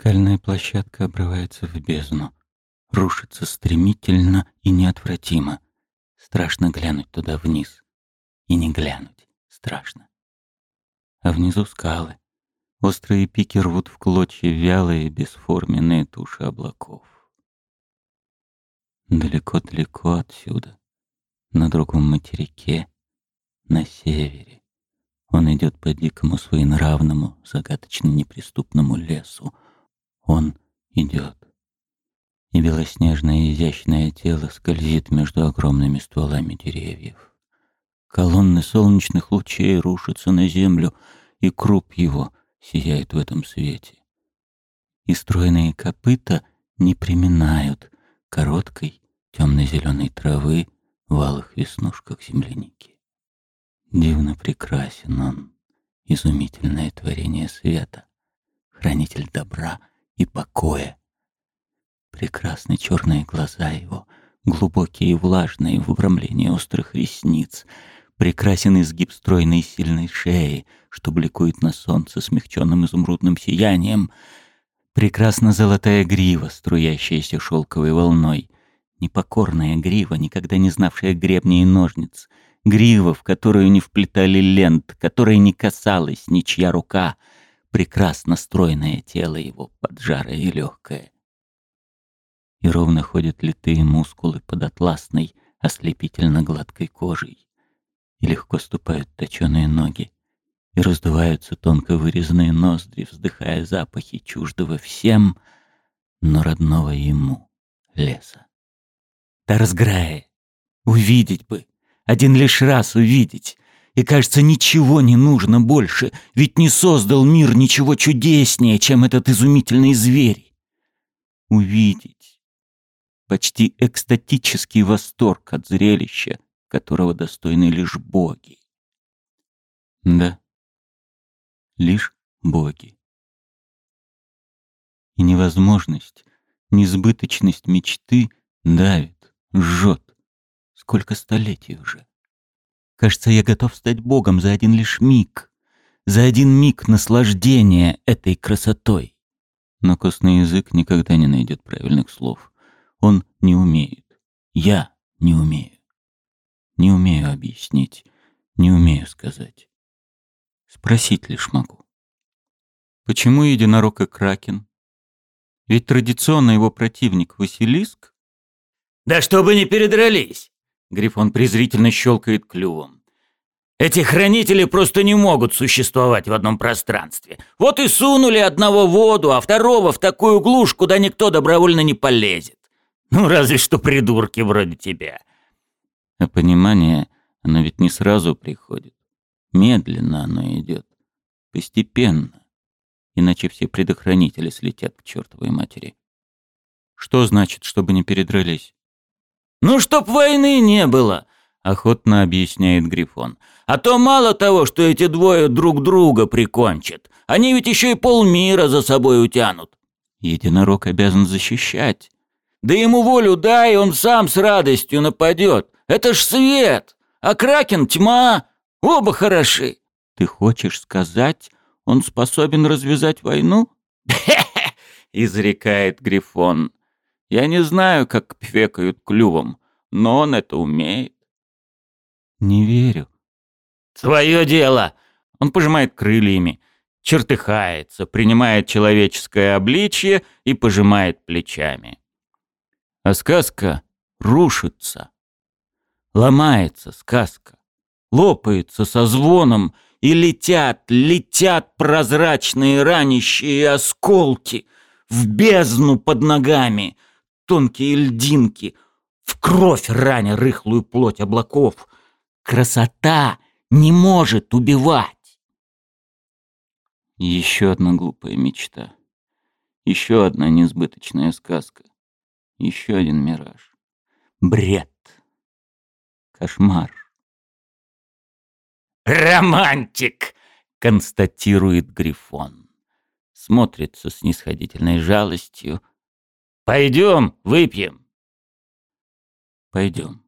Скальная площадка обрывается в бездну. Рушится стремительно и неотвратимо. Страшно глянуть туда вниз. И не глянуть. Страшно. А внизу скалы. Острые пики рвут в клочья вялые, бесформенные туши облаков. Далеко-далеко отсюда, на другом материке, на севере, он идет по дикому своенравному, загадочно неприступному лесу. Он идет. И белоснежное изящное тело скользит между огромными стволами деревьев. Колонны солнечных лучей рушатся на землю, и круп его сияет в этом свете. И стройные копыта не приминают короткой темно-зеленой травы в алых веснушках земляники. Дивно прекрасен он, изумительное творение света, хранитель добра и покоя. Прекрасны черные глаза его, глубокие и влажные в обрамлении острых ресниц, прекрасен изгиб стройной сильной шеи, что бликует на солнце смягченным изумрудным сиянием, прекрасна золотая грива, струящаяся шелковой волной, непокорная грива, никогда не знавшая гребней и ножниц — грива, в которую не вплетали лент, которой не касалась ничья рука, прекрасно стройное тело его, поджарое и легкое. И ровно ходят литые мускулы под атласной, ослепительно гладкой кожей, и легко ступают точеные ноги, и раздуваются тонко вырезанные ноздри, вздыхая запахи чуждого всем, но родного ему леса. Тарсграе, увидеть бы, один лишь раз увидеть. И, кажется, ничего не нужно больше, ведь не создал мир ничего чудеснее, чем этот изумительный зверь. Увидеть. Почти экстатический восторг от зрелища, которого достойны лишь боги. Да, лишь боги. И невозможность, несбыточность мечты давит, жжет. Сколько столетий уже. Кажется, я готов стать Богом за один лишь миг. За один миг наслаждения этой красотой. Но костный язык никогда не найдет правильных слов. Он не умеет. Я не умею. Не умею объяснить. Не умею сказать. Спросить лишь могу. Почему единорог и кракен? Ведь традиционно его противник Василиск... Да чтобы не передрались! Грифон презрительно щелкает клювом. Эти хранители просто не могут существовать в одном пространстве. Вот и сунули одного в воду, а второго в такую глушь, куда никто добровольно не полезет. Ну, разве что придурки вроде тебя. А понимание, оно ведь не сразу приходит. Медленно оно идет. Постепенно. Иначе все предохранители слетят к чертовой матери. Что значит, чтобы не передрались? «Ну, чтоб войны не было», — охотно объясняет Грифон. «А то мало того, что эти двое друг друга прикончат, они ведь еще и полмира за собой утянут». Единорог обязан защищать. «Да ему волю дай, он сам с радостью нападет. Это ж свет, а Кракен — тьма. Оба хороши». «Ты хочешь сказать, он способен развязать войну?» изрекает Грифон. Я не знаю, как пфекают клювом, но он это умеет. Не верю. Твое дело. Он пожимает крыльями, чертыхается, принимает человеческое обличье и пожимает плечами. А сказка рушится. Ломается сказка. Лопается со звоном, и летят, летят прозрачные ранящие осколки в бездну под ногами — тонкие льдинки, в кровь раня рыхлую плоть облаков. Красота не может убивать. Еще одна глупая мечта. Еще одна несбыточная сказка. Еще один мираж. Бред. Кошмар. «Романтик!» — констатирует Грифон. Смотрится с снисходительной жалостью, Пойдем, выпьем. Пойдем.